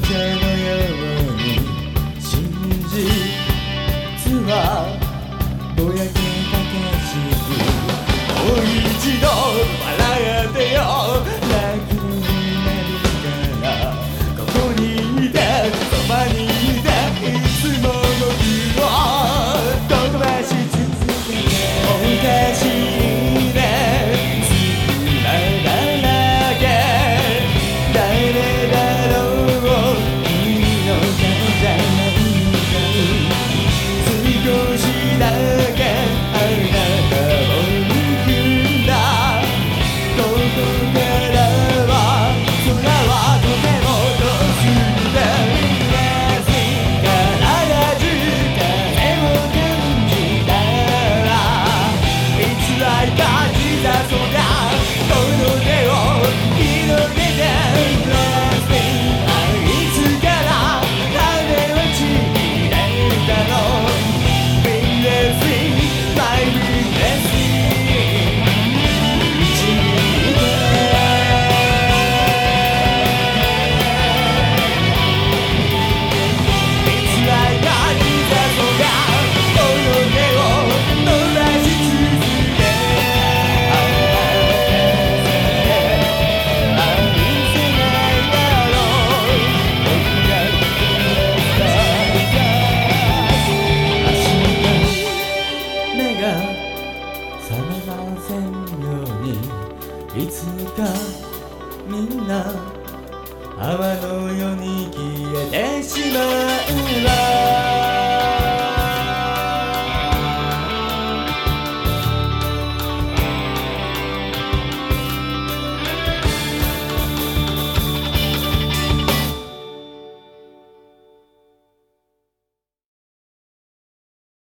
風のように真実はぼやけ泡のように消えてしまうわ